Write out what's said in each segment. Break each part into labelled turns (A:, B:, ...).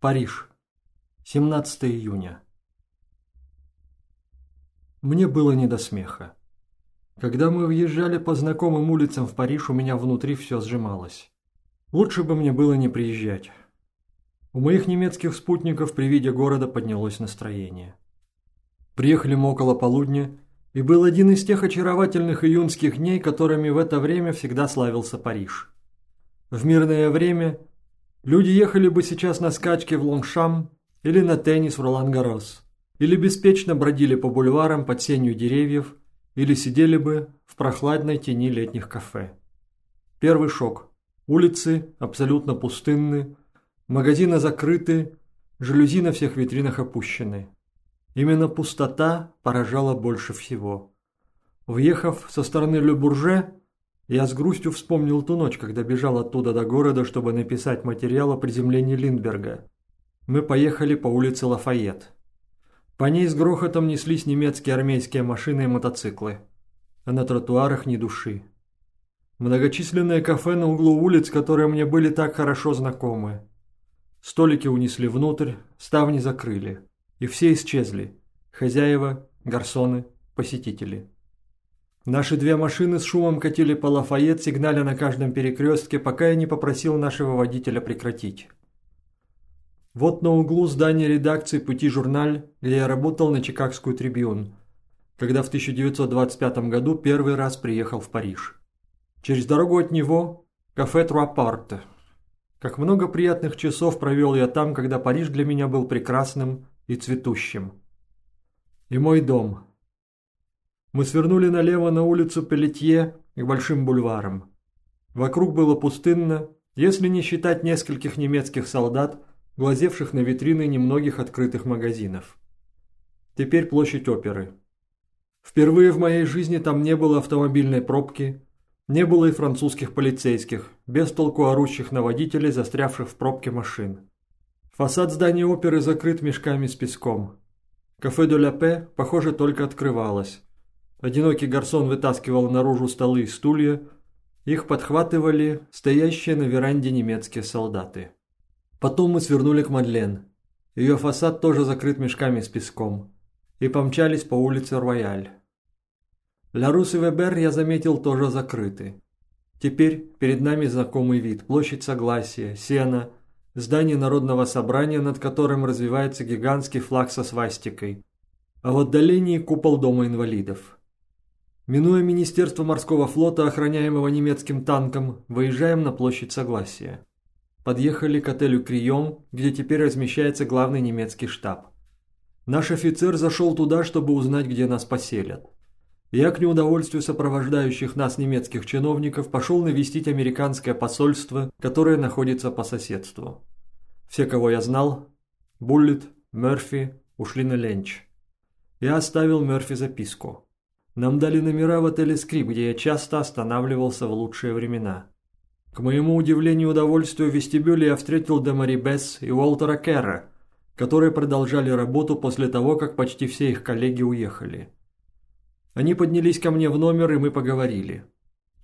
A: Париж. 17 июня. Мне было не до смеха. Когда мы въезжали по знакомым улицам в Париж, у меня внутри все сжималось. Лучше бы мне было не приезжать. У моих немецких спутников при виде города поднялось настроение. Приехали мы около полудня, и был один из тех очаровательных июньских дней, которыми в это время всегда славился Париж. В мирное время люди ехали бы сейчас на скачке в Лонгшам или на теннис в Ролан-Гарос, или беспечно бродили по бульварам под сенью деревьев, или сидели бы в прохладной тени летних кафе. Первый шок – Улицы абсолютно пустынны, магазины закрыты, жалюзи на всех витринах опущены. Именно пустота поражала больше всего. Въехав со стороны Ле-Бурже, я с грустью вспомнил ту ночь, когда бежал оттуда до города, чтобы написать материал о приземлении Линдберга. Мы поехали по улице Лафайет. По ней с грохотом неслись немецкие армейские машины и мотоциклы. А на тротуарах ни души. Многочисленные кафе на углу улиц, которые мне были так хорошо знакомы. Столики унесли внутрь, ставни закрыли. И все исчезли. Хозяева, гарсоны, посетители. Наши две машины с шумом катили по Лафайет, сигналя на каждом перекрестке, пока я не попросил нашего водителя прекратить. Вот на углу здания редакции «Пути журналь», где я работал на Чикагскую трибюн, когда в 1925 году первый раз приехал в Париж. Через дорогу от него – кафе Труапарте. Как много приятных часов провел я там, когда Париж для меня был прекрасным и цветущим. И мой дом. Мы свернули налево на улицу Пелетье к большим бульварам. Вокруг было пустынно, если не считать нескольких немецких солдат, глазевших на витрины немногих открытых магазинов. Теперь площадь оперы. Впервые в моей жизни там не было автомобильной пробки – не было и французских полицейских, без толку орущих на водителей, застрявших в пробке машин. Фасад здания оперы закрыт мешками с песком. Кафе де ля Пе, похоже, только открывалось. Одинокий гарсон вытаскивал наружу столы и стулья. Их подхватывали стоящие на веранде немецкие солдаты. Потом мы свернули к Мадлен. Ее фасад тоже закрыт мешками с песком. И помчались по улице Рояль. Ля Рус и Вебер я заметил тоже закрыты. Теперь перед нами знакомый вид, площадь Согласия, Сена, здание Народного собрания, над которым развивается гигантский флаг со свастикой, а в отдалении купол Дома инвалидов. Минуя Министерство морского флота, охраняемого немецким танком, выезжаем на площадь Согласия. Подъехали к отелю Крион, где теперь размещается главный немецкий штаб. Наш офицер зашел туда, чтобы узнать, где нас поселят. Я к неудовольствию сопровождающих нас немецких чиновников пошел навестить американское посольство, которое находится по соседству. Все, кого я знал, Буллет, Мерфи, ушли на ленч. Я оставил Мерфи записку. Нам дали номера в отеле «Скрип», где я часто останавливался в лучшие времена. К моему удивлению и удовольствию в вестибюле я встретил Демари Бесс и Уолтера Керра, которые продолжали работу после того, как почти все их коллеги уехали. Они поднялись ко мне в номер, и мы поговорили.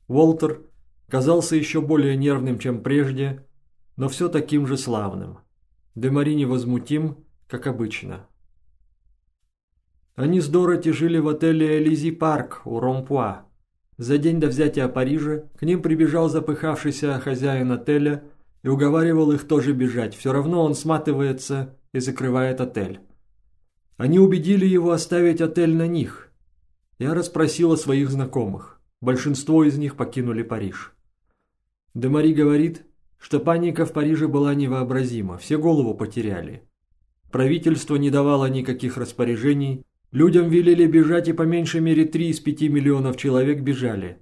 A: Уолтер казался еще более нервным, чем прежде, но все таким же славным. Демари невозмутим, как обычно. Они с Дороти жили в отеле «Элизи Парк» у Ромпуа. За день до взятия Парижа к ним прибежал запыхавшийся хозяин отеля и уговаривал их тоже бежать, все равно он сматывается и закрывает отель. Они убедили его оставить отель на них, я расспросила своих знакомых. Большинство из них покинули Париж. Демари говорит, что паника в Париже была невообразима, все голову потеряли. Правительство не давало никаких распоряжений, людям велели бежать и по меньшей мере три из пяти миллионов человек бежали.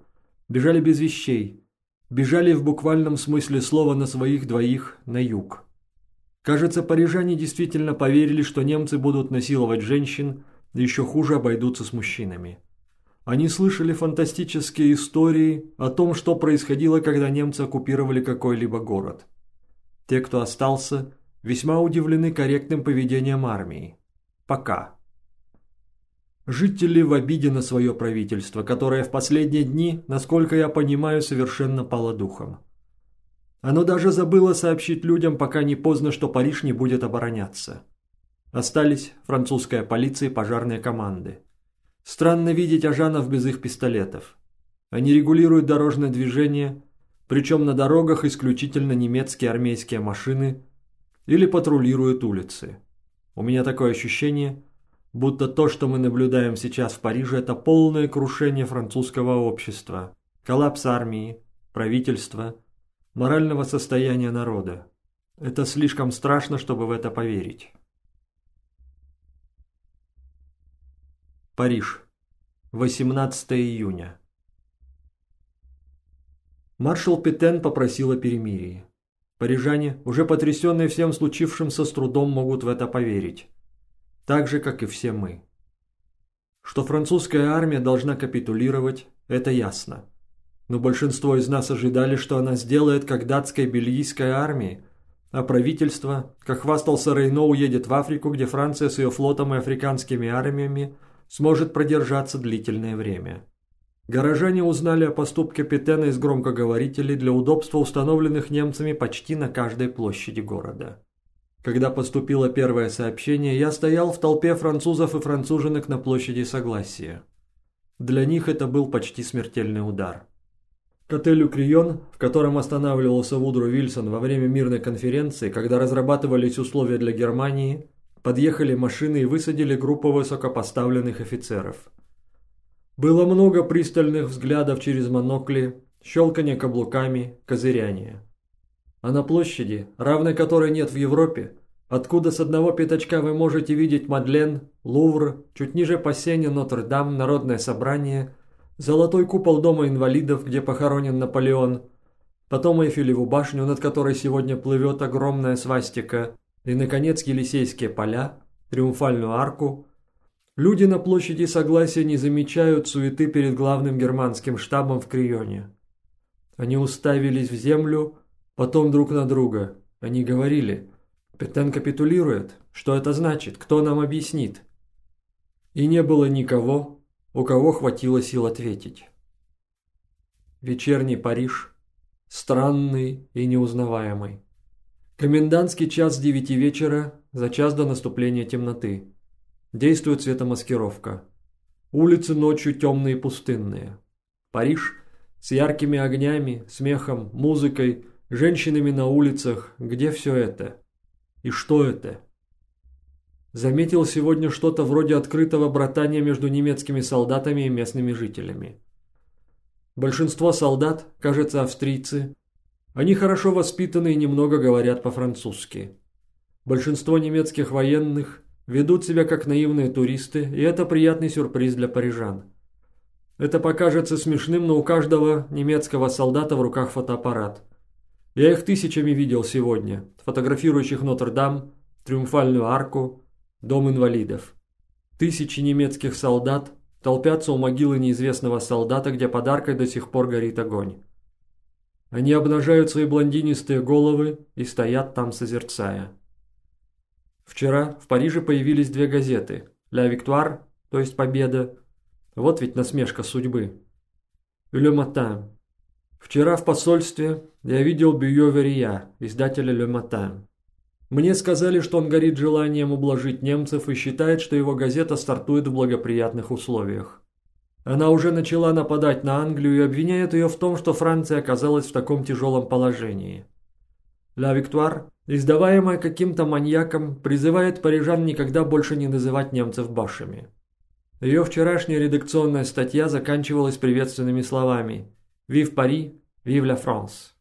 A: Бежали без вещей, бежали в буквальном смысле слова на своих двоих на юг. Кажется, парижане действительно поверили, что немцы будут насиловать женщин, еще хуже обойдутся с мужчинами. Они слышали фантастические истории о том, что происходило, когда немцы оккупировали какой-либо город. Те, кто остался, весьма удивлены корректным поведением армии. Пока. Жители в обиде на свое правительство, которое в последние дни, насколько я понимаю, совершенно пало духом. Оно даже забыло сообщить людям, пока не поздно, что Париж не будет обороняться. Остались французская полиция и пожарные команды. Странно видеть ажанов без их пистолетов. Они регулируют дорожное движение, причем на дорогах исключительно немецкие армейские машины или патрулируют улицы. У меня такое ощущение, будто то, что мы наблюдаем сейчас в Париже, это полное крушение французского общества, коллапс армии, правительства, морального состояния народа. Это слишком страшно, чтобы в это поверить. Париж. 18 июня. Маршал Петен попросил о перемирии. Парижане, уже потрясенные всем случившимся, с трудом могут в это поверить. Так же, как и все мы. Что французская армия должна капитулировать, это ясно. Но большинство из нас ожидали, что она сделает, как датская бельгийская армия, а правительство, как хвастался Рейно, уедет в Африку, где Франция с ее флотом и африканскими армиями сможет продержаться длительное время. Горожане узнали о поступке Петена из громкоговорителей для удобства установленных немцами почти на каждой площади города. Когда поступило первое сообщение, я стоял в толпе французов и француженок на площади Согласия. Для них это был почти смертельный удар. К отелю «Крион», в котором останавливался Вудро Вильсон во время мирной конференции, когда разрабатывались условия для Германии, подъехали машины и высадили группу высокопоставленных офицеров. Было много пристальных взглядов через монокли, щелканье каблуками, козыряние. А на площади, равной которой нет в Европе, откуда с одного пятачка вы можете видеть Мадлен, Лувр, чуть ниже по сене Нотр-Дам, Народное собрание, золотой купол Дома инвалидов, где похоронен Наполеон, потом Эйфелеву башню, над которой сегодня плывет огромная свастика, и, наконец, Елисейские поля, Триумфальную арку. Люди на площади Согласия не замечают суеты перед главным германским штабом в Крионе. Они уставились в землю, потом друг на друга. Они говорили, Петен капитулирует. Что это значит? Кто нам объяснит? И не было никого, у кого хватило сил ответить. Вечерний Париж, странный и неузнаваемый. Комендантский час с девяти вечера, за час до наступления темноты. Действует светомаскировка. Улицы ночью темные и пустынные. Париж с яркими огнями, смехом, музыкой, женщинами на улицах. Где все это? И что это? Заметил сегодня что-то вроде открытого братания между немецкими солдатами и местными жителями. Большинство солдат, кажется, австрийцы, они хорошо воспитаны и немного говорят по-французски. Большинство немецких военных ведут себя как наивные туристы, и это приятный сюрприз для парижан. Это покажется смешным, но у каждого немецкого солдата в руках фотоаппарат. Я их тысячами видел сегодня, фотографирующих Нотр-Дам, Триумфальную арку, Дом инвалидов. Тысячи немецких солдат толпятся у могилы неизвестного солдата, где подаркой до сих пор горит огонь. Они обнажают свои блондинистые головы и стоят там созерцая. Вчера в Париже появились две газеты «Ля Виктуар», то есть «Победа». Вот ведь насмешка судьбы. «Le Matin». Вчера в посольстве я видел Бюйо Верия, издателя «Le Matin». Мне сказали, что он горит желанием ублажить немцев и считает, что его газета стартует в благоприятных условиях. Она уже начала нападать на Англию и обвиняет ее в том, что Франция оказалась в таком тяжелом положении. «Ла Виктуар», издаваемая каким-то маньяком, призывает парижан никогда больше не называть немцев башами. Ее вчерашняя редакционная статья заканчивалась приветственными словами Vive Paris, vive la France.